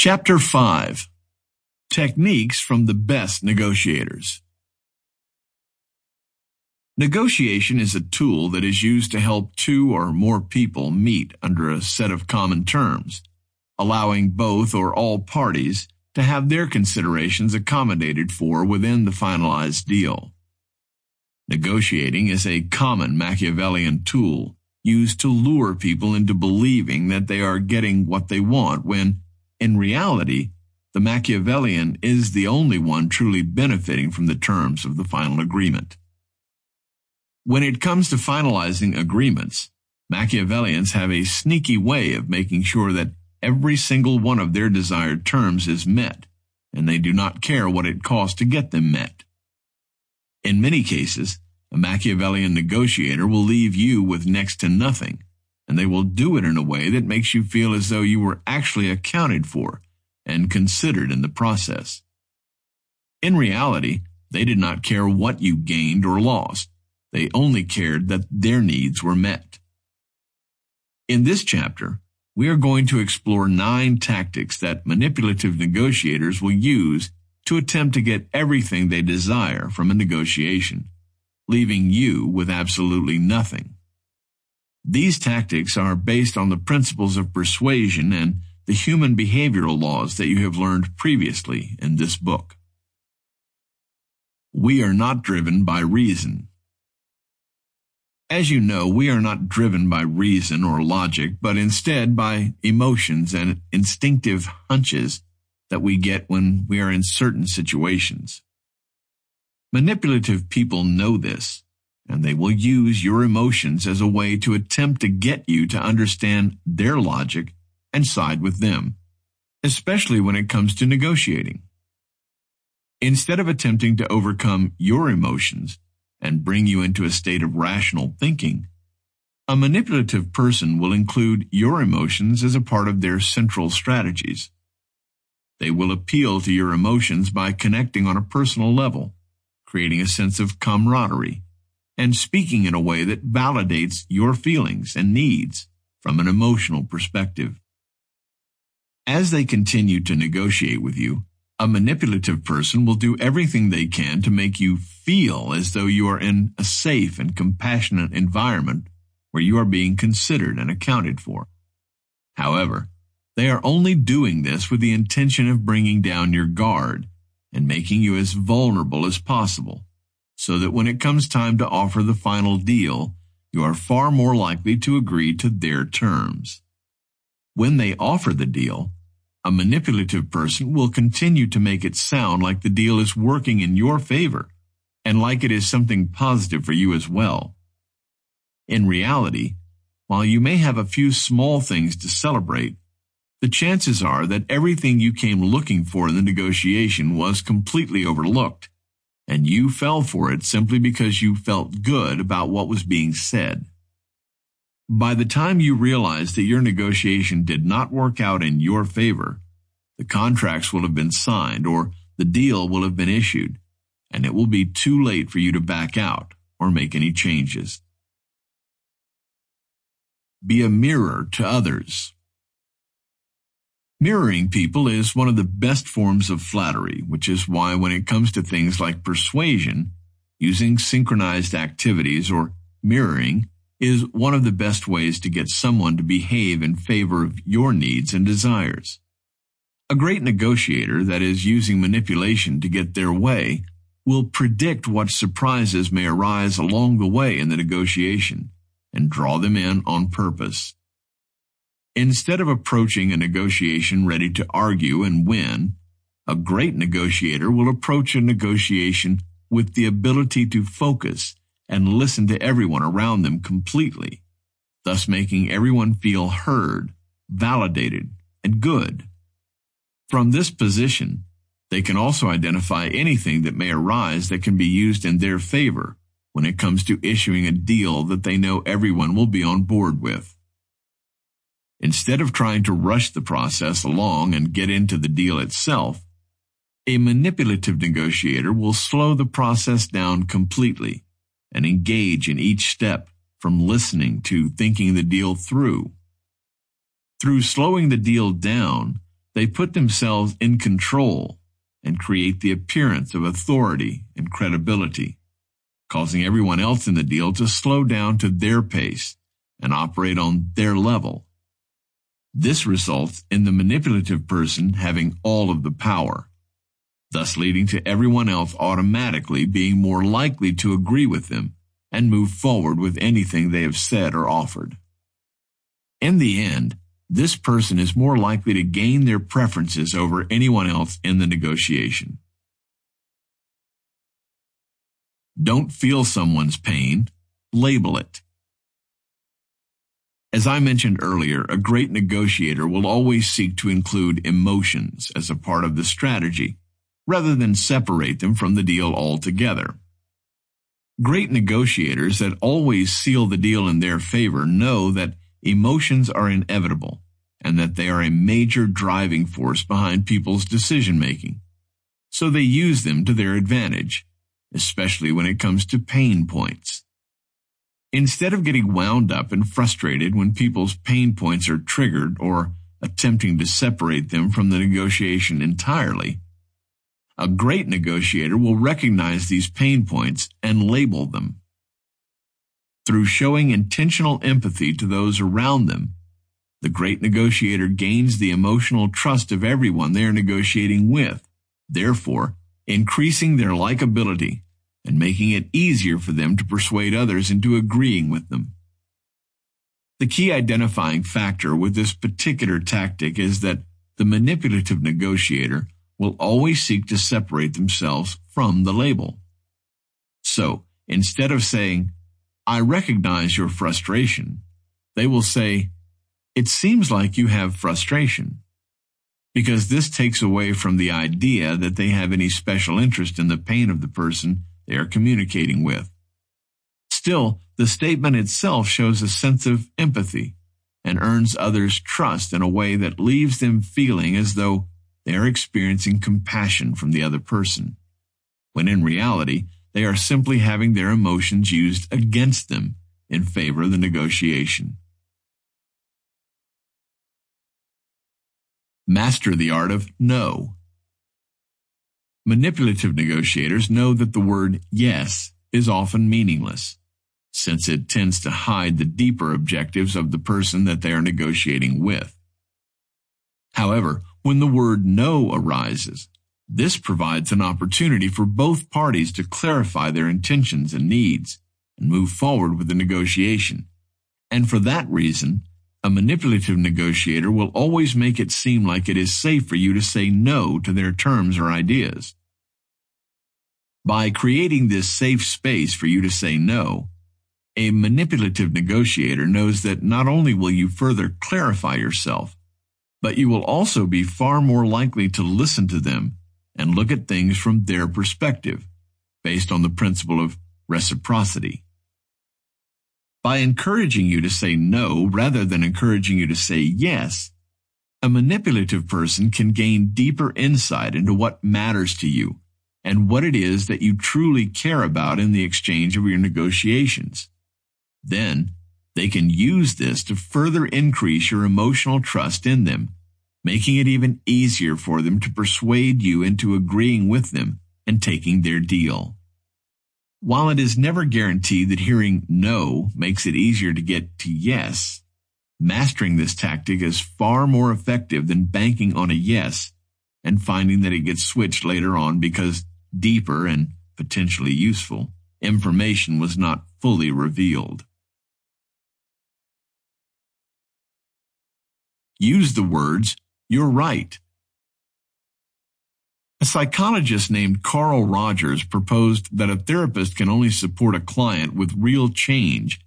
Chapter 5 Techniques from the Best Negotiators Negotiation is a tool that is used to help two or more people meet under a set of common terms, allowing both or all parties to have their considerations accommodated for within the finalized deal. Negotiating is a common Machiavellian tool used to lure people into believing that they are getting what they want when in reality, the Machiavellian is the only one truly benefiting from the terms of the final agreement. When it comes to finalizing agreements, Machiavellians have a sneaky way of making sure that every single one of their desired terms is met, and they do not care what it costs to get them met. In many cases, a Machiavellian negotiator will leave you with next to nothing, and they will do it in a way that makes you feel as though you were actually accounted for and considered in the process. In reality, they did not care what you gained or lost. They only cared that their needs were met. In this chapter, we are going to explore nine tactics that manipulative negotiators will use to attempt to get everything they desire from a negotiation, leaving you with absolutely nothing. These tactics are based on the principles of persuasion and the human behavioral laws that you have learned previously in this book. We are not driven by reason. As you know, we are not driven by reason or logic, but instead by emotions and instinctive hunches that we get when we are in certain situations. Manipulative people know this and they will use your emotions as a way to attempt to get you to understand their logic and side with them, especially when it comes to negotiating. Instead of attempting to overcome your emotions and bring you into a state of rational thinking, a manipulative person will include your emotions as a part of their central strategies. They will appeal to your emotions by connecting on a personal level, creating a sense of camaraderie and speaking in a way that validates your feelings and needs from an emotional perspective. As they continue to negotiate with you, a manipulative person will do everything they can to make you feel as though you are in a safe and compassionate environment where you are being considered and accounted for. However, they are only doing this with the intention of bringing down your guard and making you as vulnerable as possible so that when it comes time to offer the final deal, you are far more likely to agree to their terms. When they offer the deal, a manipulative person will continue to make it sound like the deal is working in your favor and like it is something positive for you as well. In reality, while you may have a few small things to celebrate, the chances are that everything you came looking for in the negotiation was completely overlooked and you fell for it simply because you felt good about what was being said. By the time you realize that your negotiation did not work out in your favor, the contracts will have been signed or the deal will have been issued, and it will be too late for you to back out or make any changes. Be a mirror to others. Mirroring people is one of the best forms of flattery, which is why when it comes to things like persuasion, using synchronized activities or mirroring is one of the best ways to get someone to behave in favor of your needs and desires. A great negotiator that is using manipulation to get their way will predict what surprises may arise along the way in the negotiation and draw them in on purpose. Instead of approaching a negotiation ready to argue and win, a great negotiator will approach a negotiation with the ability to focus and listen to everyone around them completely, thus making everyone feel heard, validated, and good. From this position, they can also identify anything that may arise that can be used in their favor when it comes to issuing a deal that they know everyone will be on board with. Instead of trying to rush the process along and get into the deal itself, a manipulative negotiator will slow the process down completely and engage in each step from listening to thinking the deal through. Through slowing the deal down, They put themselves in control and create the appearance of authority and credibility, causing everyone else in the deal to slow down to their pace and operate on their level. This results in the manipulative person having all of the power, thus leading to everyone else automatically being more likely to agree with them and move forward with anything they have said or offered. In the end, this person is more likely to gain their preferences over anyone else in the negotiation. Don't feel someone's pain, label it. As I mentioned earlier, a great negotiator will always seek to include emotions as a part of the strategy, rather than separate them from the deal altogether. Great negotiators that always seal the deal in their favor know that emotions are inevitable and that they are a major driving force behind people's decision making. So they use them to their advantage, especially when it comes to pain points. Instead of getting wound up and frustrated when people's pain points are triggered or attempting to separate them from the negotiation entirely, a great negotiator will recognize these pain points and label them. Through showing intentional empathy to those around them, the great negotiator gains the emotional trust of everyone they are negotiating with, therefore increasing their likability and making it easier for them to persuade others into agreeing with them. The key identifying factor with this particular tactic is that the manipulative negotiator will always seek to separate themselves from the label. So, instead of saying, I recognize your frustration, they will say, It seems like you have frustration. Because this takes away from the idea that they have any special interest in the pain of the person they are communicating with. Still, the statement itself shows a sense of empathy and earns others' trust in a way that leaves them feeling as though they are experiencing compassion from the other person, when in reality, they are simply having their emotions used against them in favor of the negotiation. Master the art of no. Manipulative negotiators know that the word yes is often meaningless, since it tends to hide the deeper objectives of the person that they are negotiating with. However, when the word no arises, this provides an opportunity for both parties to clarify their intentions and needs and move forward with the negotiation. And for that reason, a manipulative negotiator will always make it seem like it is safe for you to say no to their terms or ideas. By creating this safe space for you to say no, a manipulative negotiator knows that not only will you further clarify yourself, but you will also be far more likely to listen to them and look at things from their perspective, based on the principle of reciprocity. By encouraging you to say no rather than encouraging you to say yes, a manipulative person can gain deeper insight into what matters to you and what it is that you truly care about in the exchange of your negotiations. Then, they can use this to further increase your emotional trust in them, making it even easier for them to persuade you into agreeing with them and taking their deal. While it is never guaranteed that hearing no makes it easier to get to yes, mastering this tactic is far more effective than banking on a yes and finding that it gets switched later on because deeper and potentially useful information was not fully revealed. Use the words, you're right. A psychologist named Carl Rogers proposed that a therapist can only support a client with real change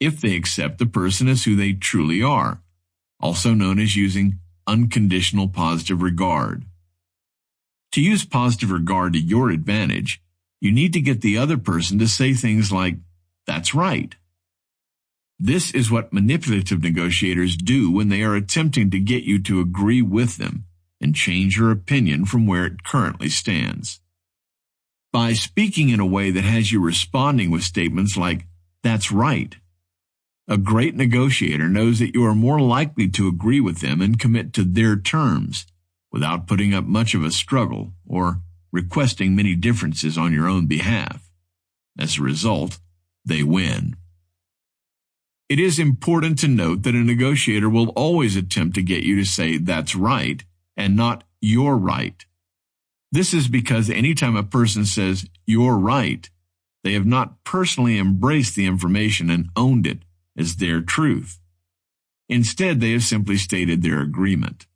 if they accept the person as who they truly are, also known as using unconditional positive regard. To use positive regard to your advantage, you need to get the other person to say things like, that's right. This is what manipulative negotiators do when they are attempting to get you to agree with them and change your opinion from where it currently stands. By speaking in a way that has you responding with statements like, that's right. A great negotiator knows that you are more likely to agree with them and commit to their terms without putting up much of a struggle or requesting many differences on your own behalf. As a result, they win. It is important to note that a negotiator will always attempt to get you to say that's right and not you're right. This is because anytime a person says you're right, they have not personally embraced the information and owned it as their truth. Instead, they have simply stated their agreement.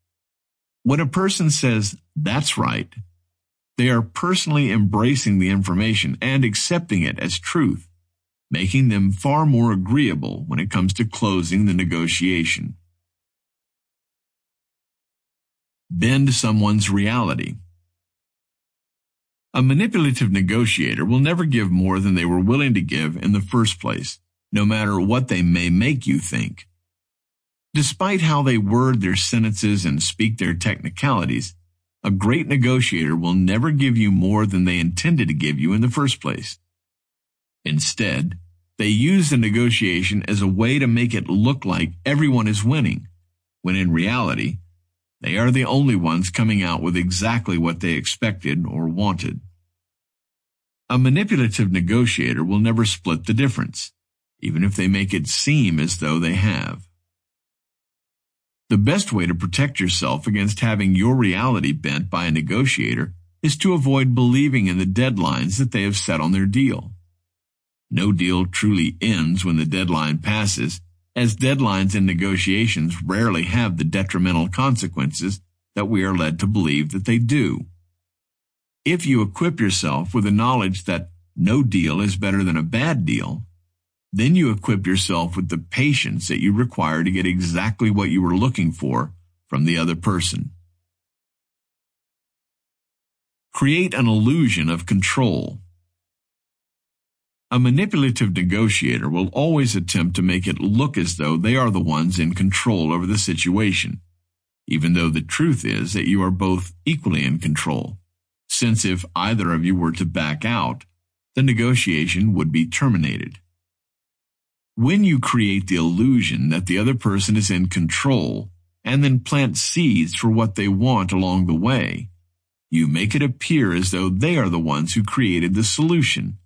When a person says, that's right, they are personally embracing the information and accepting it as truth, making them far more agreeable when it comes to closing the negotiation. Bend someone's reality. A manipulative negotiator will never give more than they were willing to give in the first place, no matter what they may make you think. Despite how they word their sentences and speak their technicalities, a great negotiator will never give you more than they intended to give you in the first place. Instead, they use the negotiation as a way to make it look like everyone is winning, when in reality, they are the only ones coming out with exactly what they expected or wanted. A manipulative negotiator will never split the difference, even if they make it seem as though they have. The best way to protect yourself against having your reality bent by a negotiator is to avoid believing in the deadlines that they have set on their deal. No deal truly ends when the deadline passes, as deadlines in negotiations rarely have the detrimental consequences that we are led to believe that they do. If you equip yourself with the knowledge that no deal is better than a bad deal, then you equip yourself with the patience that you require to get exactly what you were looking for from the other person. Create an illusion of control. A manipulative negotiator will always attempt to make it look as though they are the ones in control over the situation, even though the truth is that you are both equally in control, since if either of you were to back out, the negotiation would be terminated. When you create the illusion that the other person is in control and then plant seeds for what they want along the way, you make it appear as though they are the ones who created the solution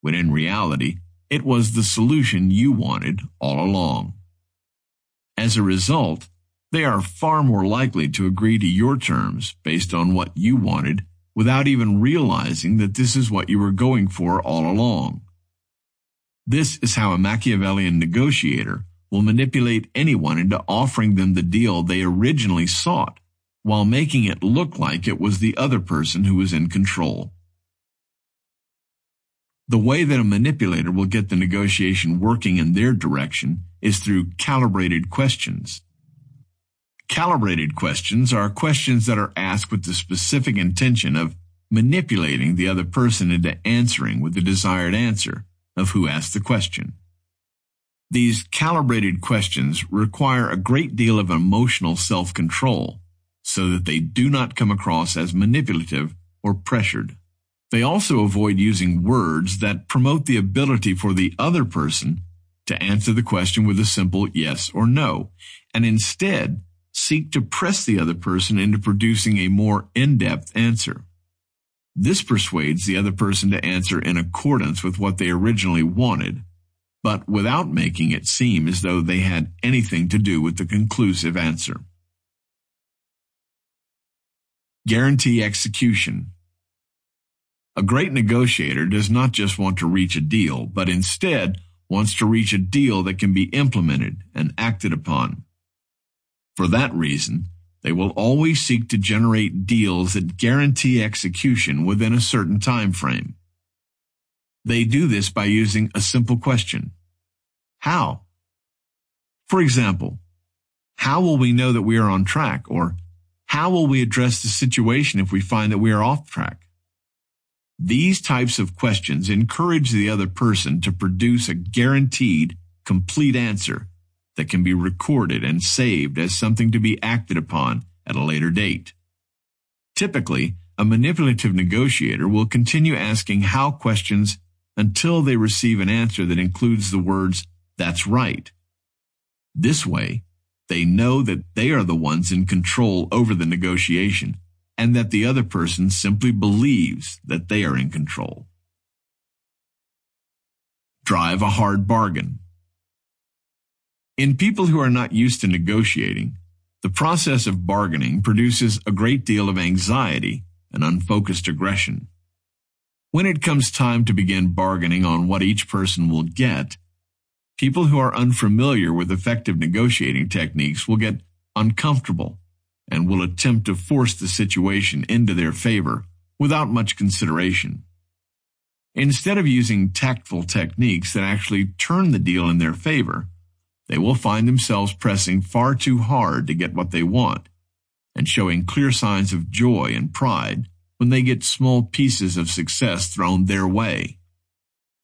when in reality, it was the solution you wanted all along. As a result, they are far more likely to agree to your terms based on what you wanted without even realizing that this is what you were going for all along. This is how a Machiavellian negotiator will manipulate anyone into offering them the deal they originally sought, while making it look like it was the other person who was in control. The way that a manipulator will get the negotiation working in their direction is through calibrated questions. Calibrated questions are questions that are asked with the specific intention of manipulating the other person into answering with the desired answer of who asked the question. These calibrated questions require a great deal of emotional self-control so that they do not come across as manipulative or pressured. They also avoid using words that promote the ability for the other person to answer the question with a simple yes or no, and instead seek to press the other person into producing a more in-depth answer. This persuades the other person to answer in accordance with what they originally wanted, but without making it seem as though they had anything to do with the conclusive answer. Guarantee execution. A great negotiator does not just want to reach a deal, but instead wants to reach a deal that can be implemented and acted upon. For that reason, they will always seek to generate deals that guarantee execution within a certain time frame. They do this by using a simple question. How? For example, how will we know that we are on track? Or how will we address the situation if we find that we are off track? These types of questions encourage the other person to produce a guaranteed, complete answer that can be recorded and saved as something to be acted upon at a later date. Typically, a manipulative negotiator will continue asking how questions until they receive an answer that includes the words, that's right. This way, They know that they are the ones in control over the negotiation and that the other person simply believes that they are in control. Drive a hard bargain. In people who are not used to negotiating, the process of bargaining produces a great deal of anxiety and unfocused aggression. When it comes time to begin bargaining on what each person will get, people who are unfamiliar with effective negotiating techniques will get uncomfortable and will attempt to force the situation into their favor without much consideration. Instead of using tactful techniques that actually turn the deal in their favor, they will find themselves pressing far too hard to get what they want and showing clear signs of joy and pride when they get small pieces of success thrown their way.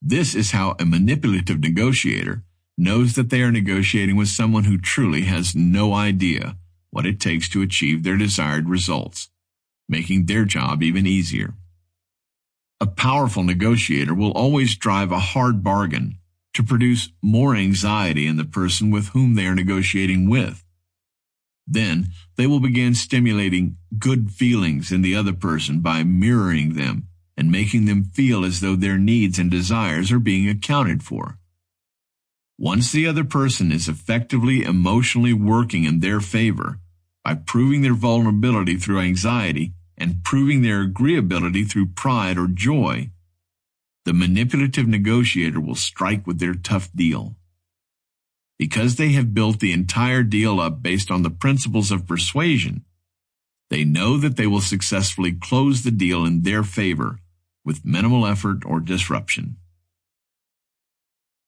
This is how a manipulative negotiator knows that they are negotiating with someone who truly has no idea what it takes to achieve their desired results, making their job even easier. A powerful negotiator will always drive a hard bargain to produce more anxiety in the person with whom they are negotiating with. Then they will begin stimulating good feelings in the other person by mirroring them and making them feel as though their needs and desires are being accounted for. Once the other person is effectively emotionally working in their favor by proving their vulnerability through anxiety and proving their agreeability through pride or joy, the manipulative negotiator will strike with their tough deal. Because they have built the entire deal up based on the principles of persuasion, they know that they will successfully close the deal in their favor with minimal effort or disruption.